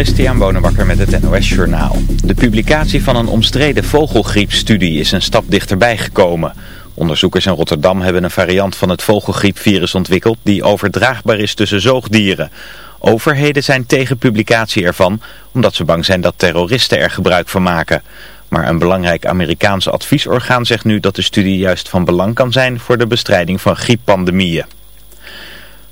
Christian Bonenbakker met het NOS Journaal. De publicatie van een omstreden vogelgriepstudie is een stap dichterbij gekomen. Onderzoekers in Rotterdam hebben een variant van het vogelgriepvirus ontwikkeld... die overdraagbaar is tussen zoogdieren. Overheden zijn tegen publicatie ervan... omdat ze bang zijn dat terroristen er gebruik van maken. Maar een belangrijk Amerikaans adviesorgaan zegt nu dat de studie juist van belang kan zijn... voor de bestrijding van grieppandemieën.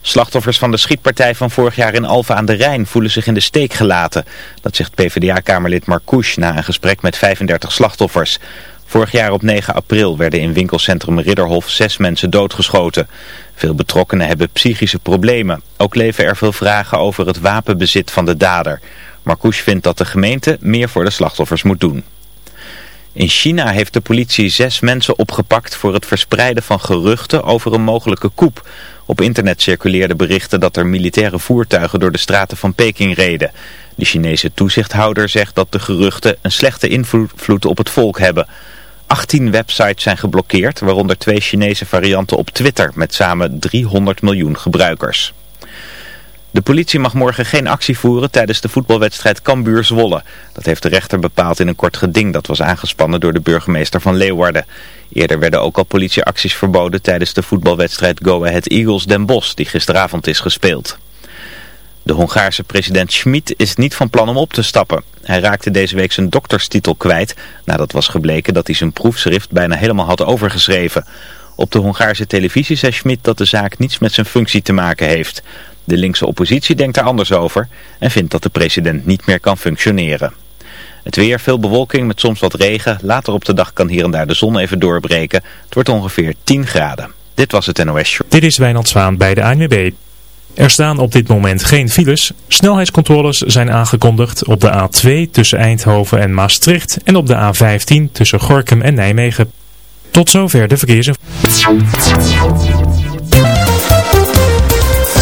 Slachtoffers van de schietpartij van vorig jaar in Alfa aan de Rijn voelen zich in de steek gelaten. Dat zegt PvdA-kamerlid Marcouche na een gesprek met 35 slachtoffers. Vorig jaar op 9 april werden in winkelcentrum Ridderhof zes mensen doodgeschoten. Veel betrokkenen hebben psychische problemen. Ook leven er veel vragen over het wapenbezit van de dader. Marcouche vindt dat de gemeente meer voor de slachtoffers moet doen. In China heeft de politie zes mensen opgepakt voor het verspreiden van geruchten over een mogelijke coup. Op internet circuleerden berichten dat er militaire voertuigen door de straten van Peking reden. De Chinese toezichthouder zegt dat de geruchten een slechte invloed op het volk hebben. 18 websites zijn geblokkeerd, waaronder twee Chinese varianten op Twitter met samen 300 miljoen gebruikers. De politie mag morgen geen actie voeren tijdens de voetbalwedstrijd Cambuur-Zwolle. Dat heeft de rechter bepaald in een kort geding dat was aangespannen door de burgemeester van Leeuwarden. Eerder werden ook al politieacties verboden tijdens de voetbalwedstrijd Go Ahead Eagles Den Bosch die gisteravond is gespeeld. De Hongaarse president Schmid is niet van plan om op te stappen. Hij raakte deze week zijn dokterstitel kwijt nadat was gebleken dat hij zijn proefschrift bijna helemaal had overgeschreven. Op de Hongaarse televisie zei Schmid dat de zaak niets met zijn functie te maken heeft. De linkse oppositie denkt daar anders over en vindt dat de president niet meer kan functioneren. Het weer, veel bewolking met soms wat regen. Later op de dag kan hier en daar de zon even doorbreken. Het wordt ongeveer 10 graden. Dit was het NOS Show. Dit is Wijnand Zwaan bij de ANWB. Er staan op dit moment geen files. Snelheidscontroles zijn aangekondigd op de A2 tussen Eindhoven en Maastricht en op de A15 tussen Gorkum en Nijmegen. Tot zover de verkeersinformatie.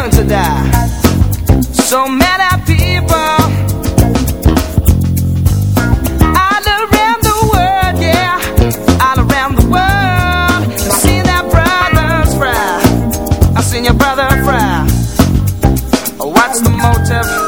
learn to die. So many people all around the world, yeah, all around the world. I've seen that brothers fry. I've seen your brother fry. What's the motive?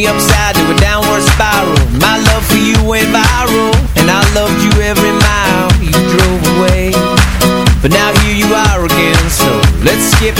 me upside to a downward spiral. My love for you went viral And I loved you every mile you drove away. But now here you are again So let's skip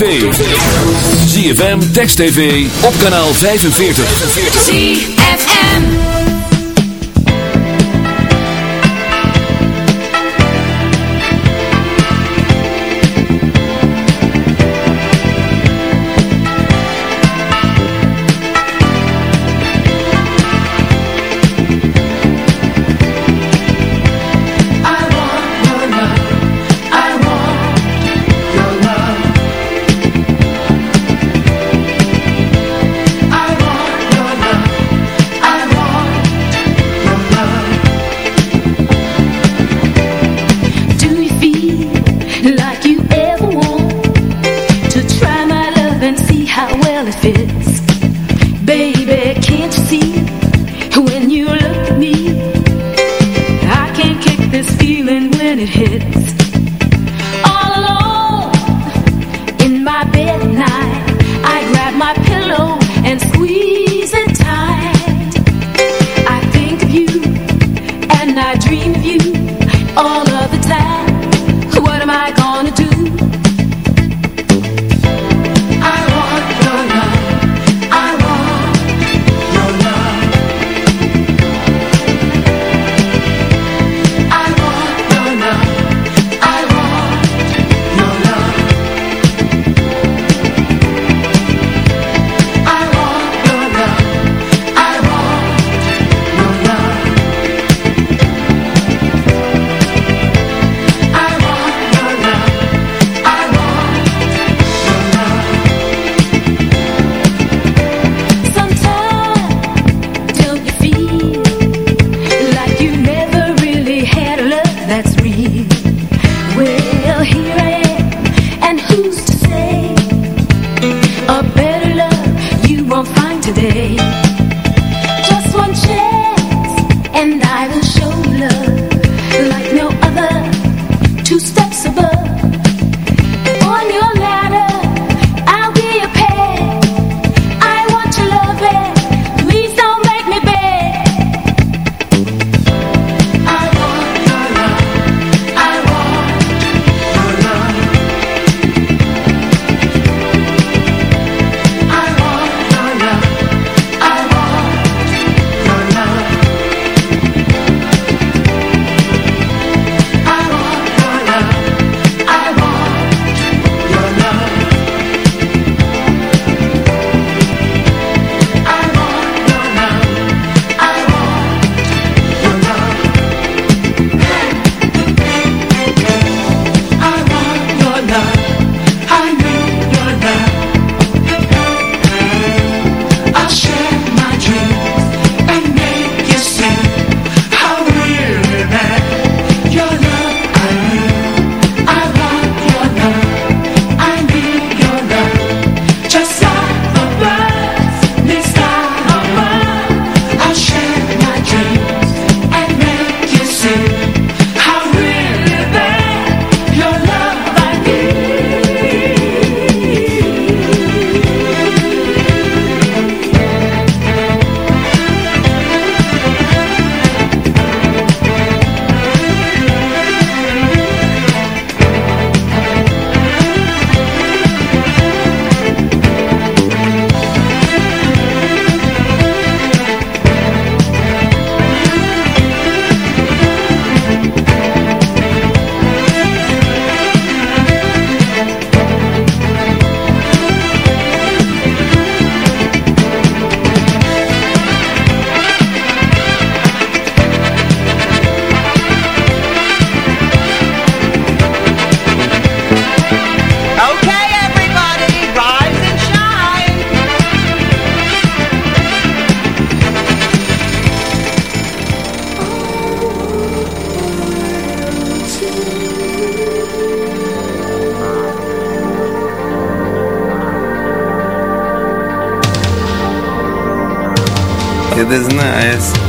tv. ZFM, Text TV, op kanaal 45. ZFM. Yes.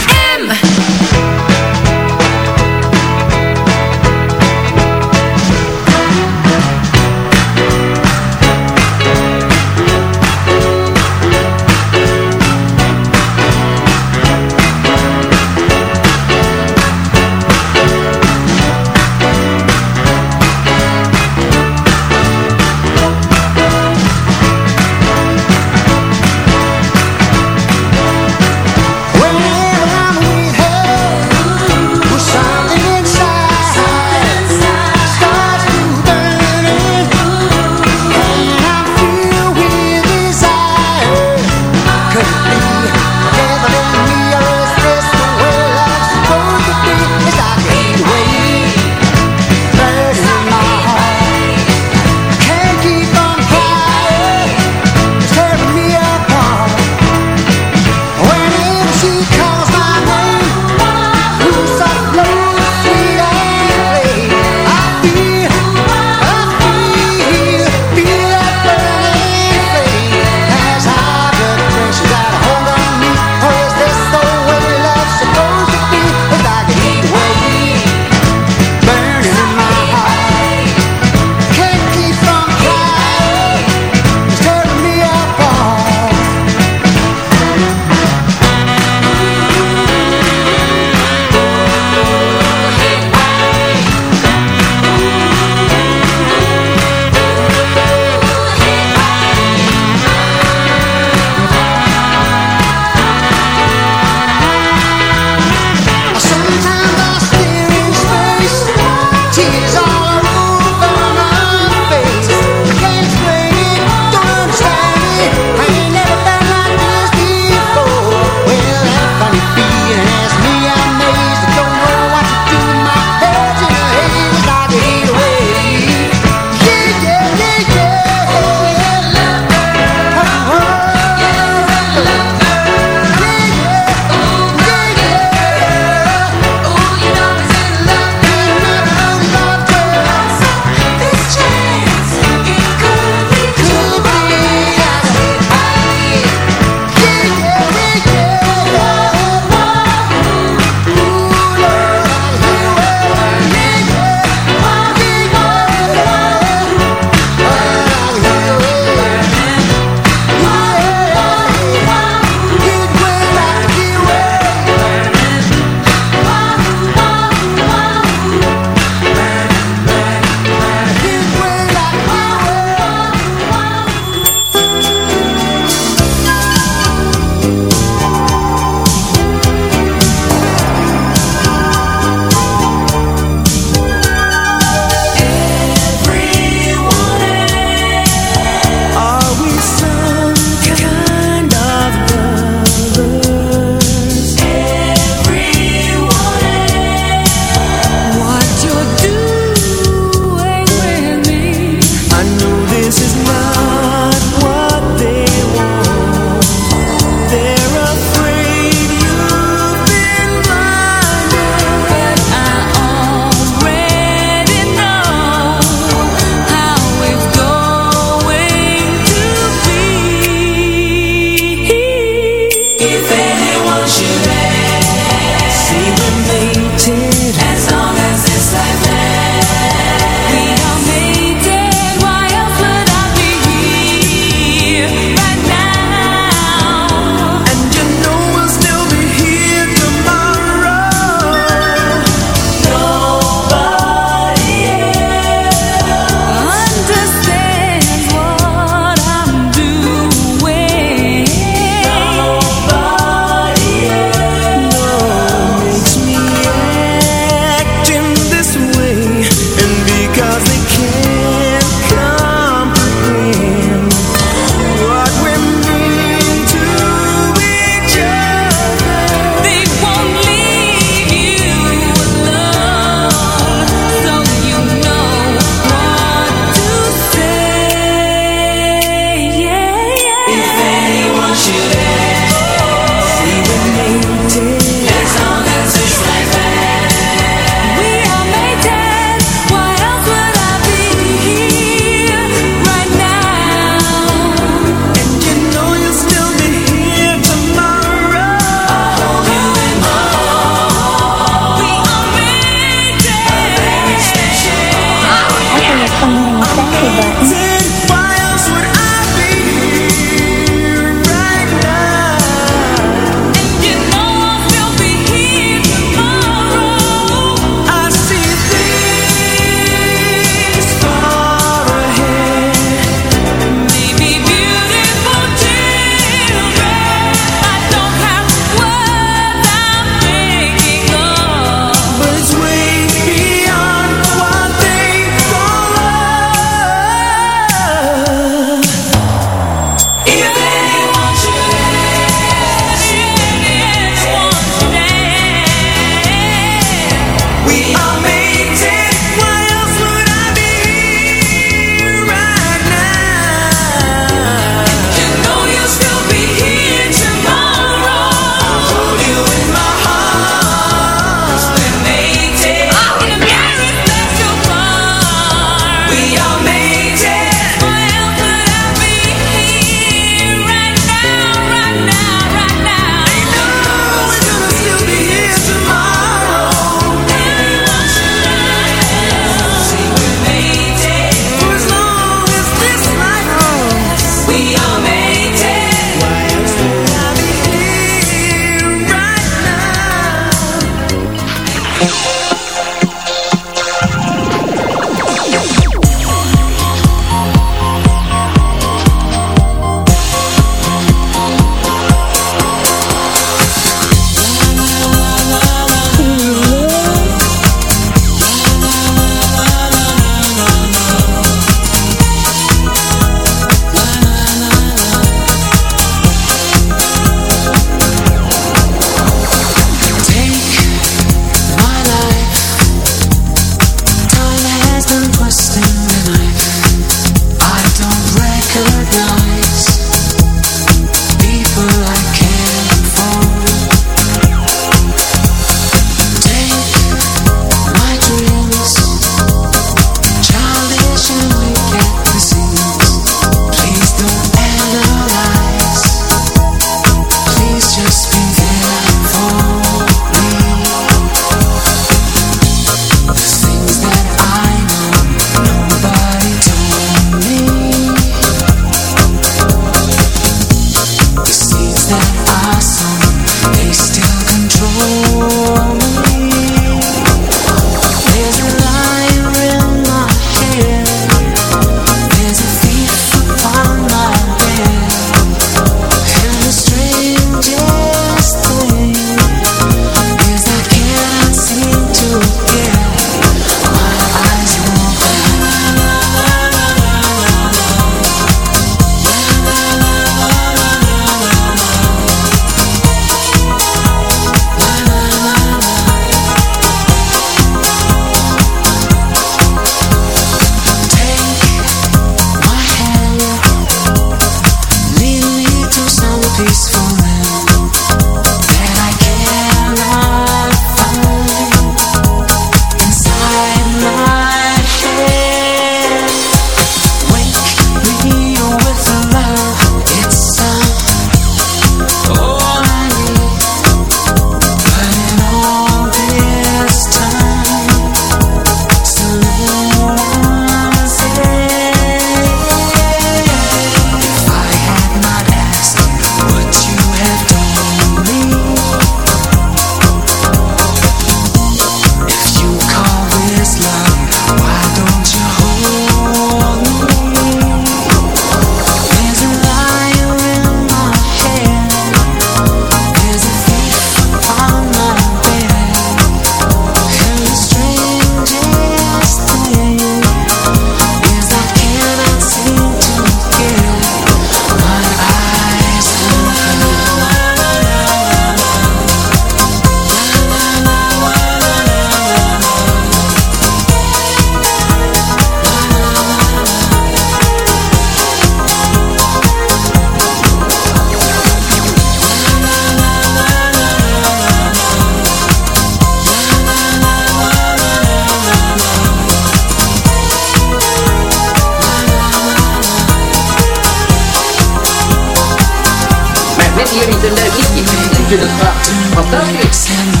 jullie de leuk liedje. Ik wil het is.